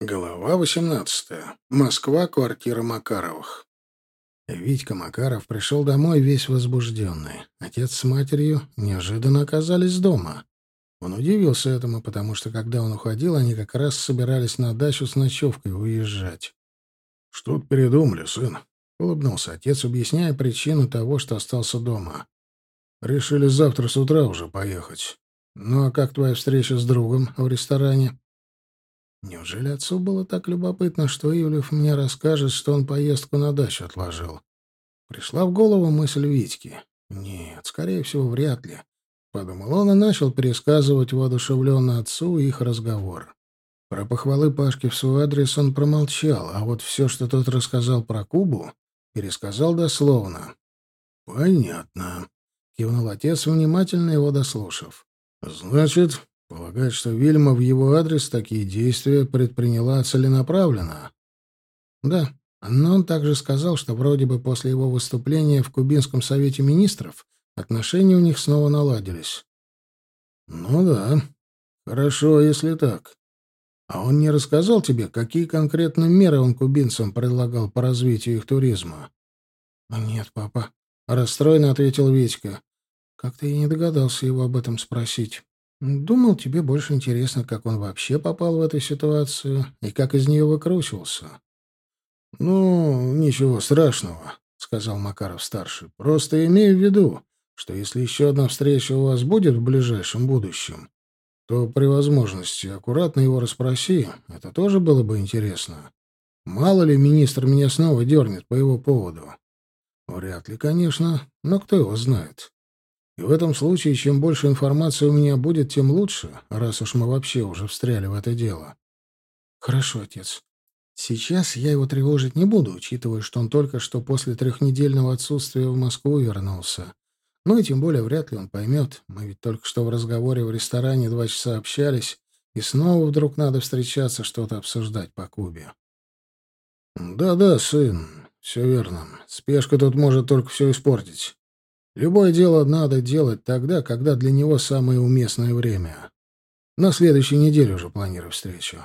Глава 18. Москва, квартира Макаровых. Витька Макаров пришел домой весь возбужденный. Отец с матерью неожиданно оказались дома. Он удивился этому, потому что, когда он уходил, они как раз собирались на дачу с ночевкой уезжать. «Что-то передумали, сын», — улыбнулся отец, объясняя причину того, что остался дома. «Решили завтра с утра уже поехать. Ну а как твоя встреча с другом в ресторане?» Неужели отцу было так любопытно, что Ивлев мне расскажет, что он поездку на дачу отложил? Пришла в голову мысль Витьки. Нет, скорее всего, вряд ли. Подумал он и начал пересказывать воодушевленно отцу их разговор. Про похвалы Пашки в свой адрес он промолчал, а вот все, что тот рассказал про Кубу, пересказал дословно. «Понятно», — кивнул отец, внимательно его дослушав. «Значит, Полагает, что Вильма в его адрес такие действия предприняла целенаправленно. Да, но он также сказал, что вроде бы после его выступления в Кубинском совете министров отношения у них снова наладились. Ну да. Хорошо, если так. А он не рассказал тебе, какие конкретно меры он кубинцам предлагал по развитию их туризма? Нет, папа, расстроенно ответил Витька. Как-то я не догадался его об этом спросить. Думал, тебе больше интересно, как он вообще попал в эту ситуацию и как из нее выкручивался. — Ну, ничего страшного, — сказал Макаров-старший. — Просто имею в виду, что если еще одна встреча у вас будет в ближайшем будущем, то при возможности аккуратно его расспроси, это тоже было бы интересно. Мало ли министр меня снова дернет по его поводу. Вряд ли, конечно, но кто его знает. И в этом случае, чем больше информации у меня будет, тем лучше, раз уж мы вообще уже встряли в это дело. Хорошо, отец. Сейчас я его тревожить не буду, учитывая, что он только что после трехнедельного отсутствия в Москву вернулся. Ну и тем более вряд ли он поймет. Мы ведь только что в разговоре в ресторане два часа общались, и снова вдруг надо встречаться, что-то обсуждать по Кубе. «Да-да, сын, все верно. Спешка тут может только все испортить. Любое дело надо делать тогда, когда для него самое уместное время. На следующей неделе уже планирую встречу.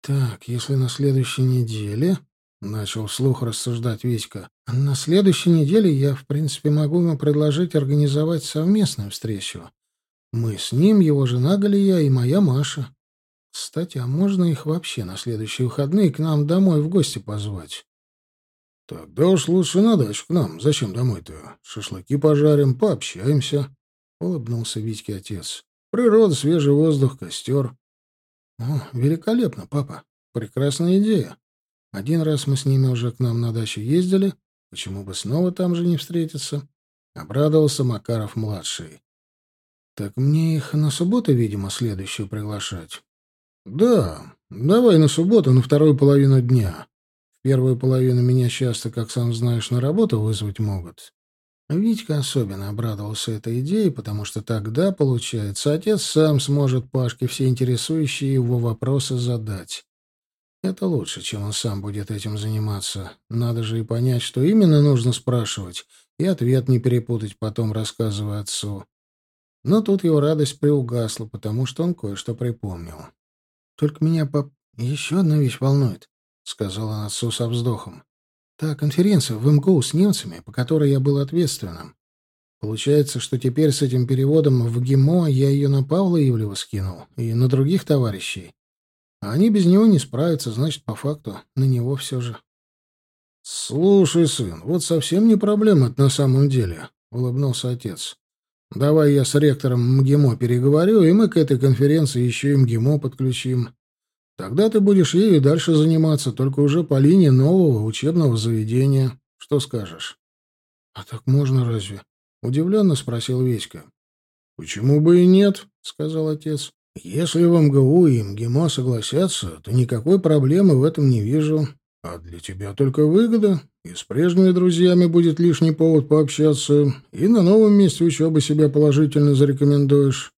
Так, если на следующей неделе, начал вслух рассуждать Витька. На следующей неделе я, в принципе, могу ему предложить организовать совместную встречу. Мы с ним, его жена Галия и моя Маша. Кстати, а можно их вообще на следующие выходные к нам домой в гости позвать? Тогда уж лучше на дачу к нам. Зачем домой-то? Шашлыки пожарим, пообщаемся. Улыбнулся Витьке отец. Природа, свежий воздух, костер. О, великолепно, папа. Прекрасная идея. Один раз мы с ними уже к нам на дачу ездили. Почему бы снова там же не встретиться? Обрадовался Макаров-младший. Так мне их на субботу, видимо, следующую приглашать. Да, давай на субботу, на вторую половину дня первую половину меня часто, как сам знаешь, на работу вызвать могут. Витька особенно обрадовался этой идее, потому что тогда, получается, отец сам сможет Пашке все интересующие его вопросы задать. Это лучше, чем он сам будет этим заниматься. Надо же и понять, что именно нужно спрашивать, и ответ не перепутать потом, рассказывая отцу. Но тут его радость приугасла, потому что он кое-что припомнил. Только меня, пап, еще одна вещь волнует. — сказала отцу со вздохом. «Та конференция в МГУ с немцами, по которой я был ответственным. Получается, что теперь с этим переводом в ГИМО я ее на Павла Ивлева скинул и на других товарищей. А они без него не справятся, значит, по факту, на него все же». «Слушай, сын, вот совсем не проблема это на самом деле», — улыбнулся отец. «Давай я с ректором МГИМО переговорю, и мы к этой конференции еще и МГИМО подключим. Тогда ты будешь ею дальше заниматься, только уже по линии нового учебного заведения. Что скажешь? — А так можно разве? — удивленно спросил Веська. — Почему бы и нет? — сказал отец. — Если в МГУ и МГИМО согласятся, то никакой проблемы в этом не вижу. А для тебя только выгода, и с прежними друзьями будет лишний повод пообщаться, и на новом месте учебы себя положительно зарекомендуешь.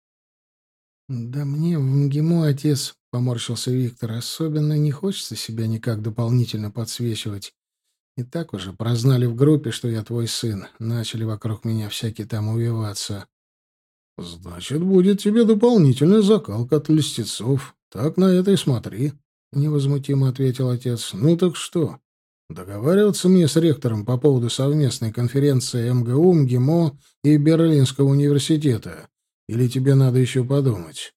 — Да мне в МГИМО отец Поморщился Виктор. Особенно не хочется себя никак дополнительно подсвечивать. И так уже прознали в группе, что я твой сын. Начали вокруг меня всякие там увиваться. Значит, будет тебе дополнительная закалка от листецов. Так на это и смотри, — невозмутимо ответил отец. «Ну так что? Договариваться мне с ректором по поводу совместной конференции МГУ, МГИМО и Берлинского университета? Или тебе надо еще подумать?»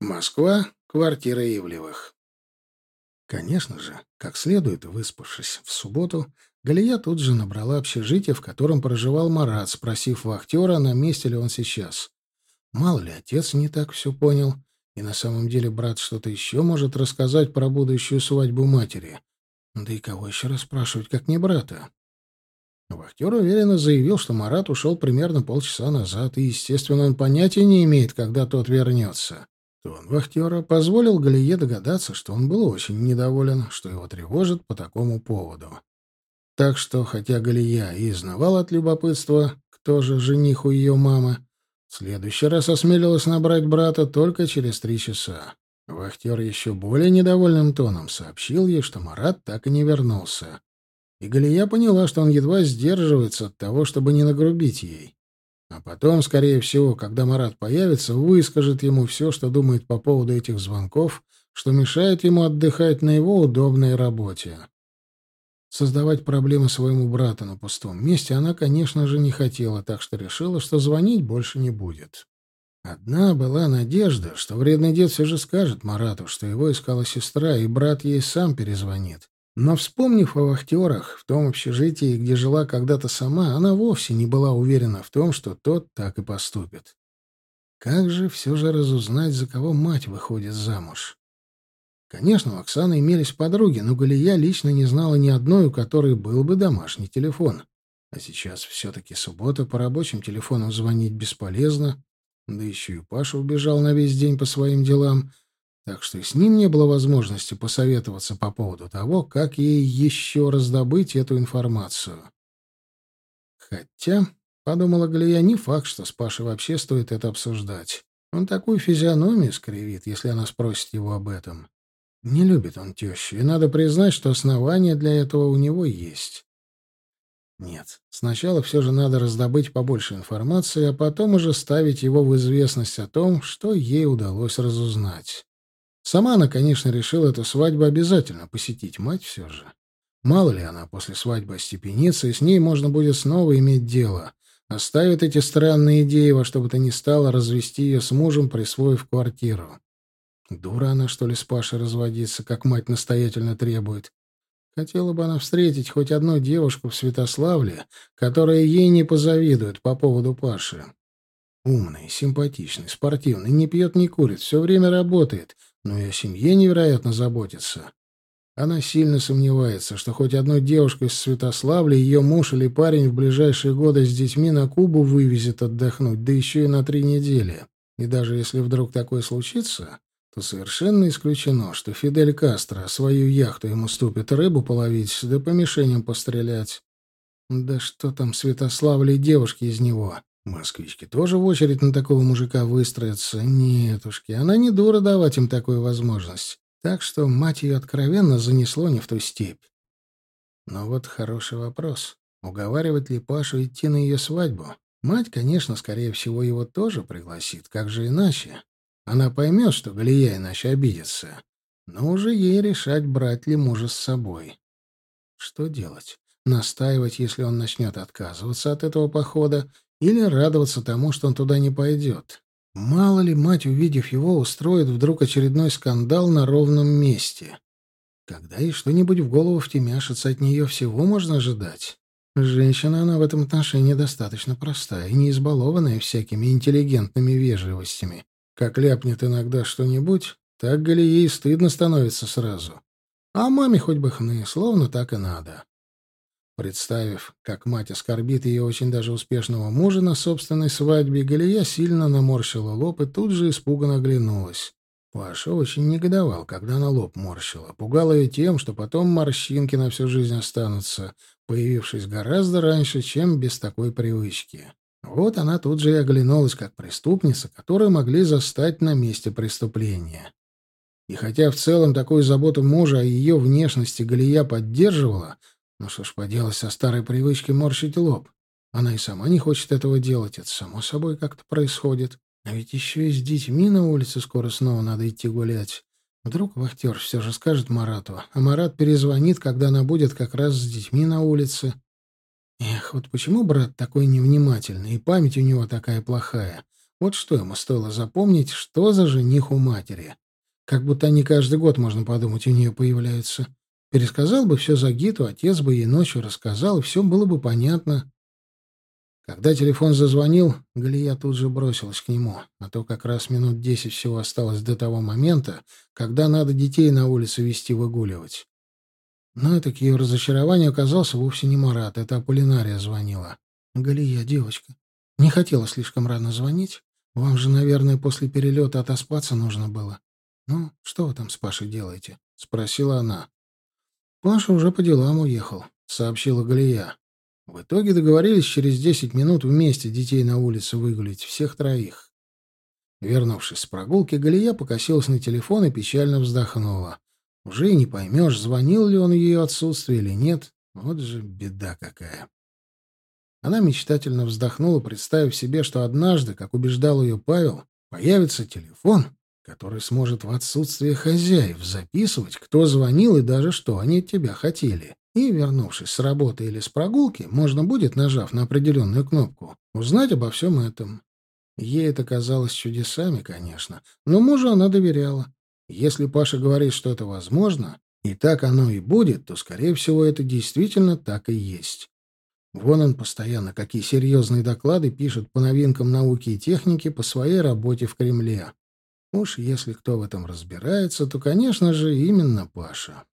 Москва, квартира Ивлевых. Конечно же, как следует выспавшись в субботу, Галия тут же набрала общежитие, в котором проживал Марат, спросив вахтера, на месте ли он сейчас. Мало ли, отец не так все понял, и на самом деле брат что-то еще может рассказать про будущую свадьбу матери. Да и кого еще расспрашивать, как не брата? Вахтер уверенно заявил, что Марат ушел примерно полчаса назад, и, естественно, он понятия не имеет, когда тот вернется. Тон вахтера позволил Галие догадаться, что он был очень недоволен, что его тревожит по такому поводу. Так что, хотя Галия и изнавала от любопытства, кто же жених у ее мамы, в следующий раз осмелилась набрать брата только через три часа. Вахтер еще более недовольным тоном сообщил ей, что Марат так и не вернулся. И Галия поняла, что он едва сдерживается от того, чтобы не нагрубить ей. А потом, скорее всего, когда Марат появится, выскажет ему все, что думает по поводу этих звонков, что мешает ему отдыхать на его удобной работе. Создавать проблемы своему брату на пустом месте она, конечно же, не хотела, так что решила, что звонить больше не будет. Одна была надежда, что вредный дед все же скажет Марату, что его искала сестра, и брат ей сам перезвонит. Но, вспомнив о вахтерах в том общежитии, где жила когда-то сама, она вовсе не была уверена в том, что тот так и поступит. Как же все же разузнать, за кого мать выходит замуж? Конечно, у Оксаны имелись подруги, но Галия лично не знала ни одной, у которой был бы домашний телефон. А сейчас все-таки суббота, по рабочим телефонам звонить бесполезно. Да еще и Паша убежал на весь день по своим делам, так что и с ним не было возможности посоветоваться по поводу того, как ей еще раздобыть эту информацию. Хотя, — подумала Галия, — не факт, что с Пашей вообще стоит это обсуждать. Он такую физиономию скривит, если она спросит его об этом. Не любит он тещу, и надо признать, что основания для этого у него есть. Нет, сначала все же надо раздобыть побольше информации, а потом уже ставить его в известность о том, что ей удалось разузнать. Сама она, конечно, решила эту свадьбу обязательно посетить, мать все же. Мало ли она после свадьбы остепенится, и с ней можно будет снова иметь дело. Оставит эти странные идеи во что бы то ни стало развести ее с мужем, присвоив квартиру. Дура она, что ли, с Пашей разводиться, как мать настоятельно требует. Хотела бы она встретить хоть одну девушку в Святославле, которая ей не позавидует по поводу Паши. Умный, симпатичный, спортивный, не пьет, не курит, все время работает, но и о семье невероятно заботится. Она сильно сомневается, что хоть одну девушку из Святославля ее муж или парень в ближайшие годы с детьми на Кубу вывезет отдохнуть, да еще и на три недели. И даже если вдруг такое случится, то совершенно исключено, что Фидель Кастро свою яхту ему ступит рыбу половить, да по мишеням пострелять. Да что там Святославли и девушки из него? Москвички тоже в очередь на такого мужика выстроятся. Нетушки, она не дура давать им такую возможность. Так что мать ее откровенно занесло не в ту степь. Но вот хороший вопрос. Уговаривать ли Пашу идти на ее свадьбу? Мать, конечно, скорее всего, его тоже пригласит. Как же иначе? Она поймет, что Галия иначе обидится. Но уже ей решать, брать ли мужа с собой. Что делать? Настаивать, если он начнет отказываться от этого похода, или радоваться тому, что он туда не пойдет? Мало ли мать, увидев его, устроит вдруг очередной скандал на ровном месте. Когда ей что-нибудь в голову втемяшится, от нее всего можно ожидать. Женщина она в этом отношении достаточно простая и не избалованная всякими интеллигентными вежливостями. Как ляпнет иногда что-нибудь, так Галией стыдно становится сразу. А маме хоть бы хны, словно так и надо. Представив, как мать оскорбит ее очень даже успешного мужа на собственной свадьбе, Галия сильно наморщила лоб и тут же испуганно оглянулась. Паша очень негодовал, когда она лоб морщила. Пугал ее тем, что потом морщинки на всю жизнь останутся, появившись гораздо раньше, чем без такой привычки. Вот она тут же и оглянулась, как преступница, которую могли застать на месте преступления. И хотя в целом такую заботу мужа о ее внешности Галия поддерживала, ну что ж поделать со старой привычкой морщить лоб. Она и сама не хочет этого делать, это само собой как-то происходит. А ведь еще и с детьми на улице скоро снова надо идти гулять. Вдруг вахтер все же скажет Марату, а Марат перезвонит, когда она будет как раз с детьми на улице. Эх, вот почему брат такой невнимательный, и память у него такая плохая? Вот что ему стоило запомнить, что за жених у матери. Как будто они каждый год, можно подумать, у нее появляются. Пересказал бы все за Гиту, отец бы ей ночью рассказал, и все было бы понятно. Когда телефон зазвонил, Галия тут же бросилась к нему, а то как раз минут десять всего осталось до того момента, когда надо детей на улице вести выгуливать. Но это к ее разочарованию оказался вовсе не Марат, это Аполлинария звонила. «Галия, девочка, не хотела слишком рано звонить. Вам же, наверное, после перелета отоспаться нужно было. Ну, что вы там с Пашей делаете?» — спросила она. «Паша уже по делам уехал», — сообщила Галия. В итоге договорились через десять минут вместе детей на улице выгулить, всех троих. Вернувшись с прогулки, Галия покосилась на телефон и печально вздохнула. Уже и не поймешь, звонил ли он ее отсутствие или нет. Вот же беда какая. Она мечтательно вздохнула, представив себе, что однажды, как убеждал ее Павел, появится телефон, который сможет в отсутствие хозяев записывать, кто звонил и даже что они от тебя хотели. И, вернувшись с работы или с прогулки, можно будет, нажав на определенную кнопку, узнать обо всем этом. Ей это казалось чудесами, конечно, но мужу она доверяла. Если Паша говорит, что это возможно, и так оно и будет, то, скорее всего, это действительно так и есть. Вон он постоянно какие серьезные доклады пишет по новинкам науки и техники по своей работе в Кремле. Уж если кто в этом разбирается, то, конечно же, именно Паша.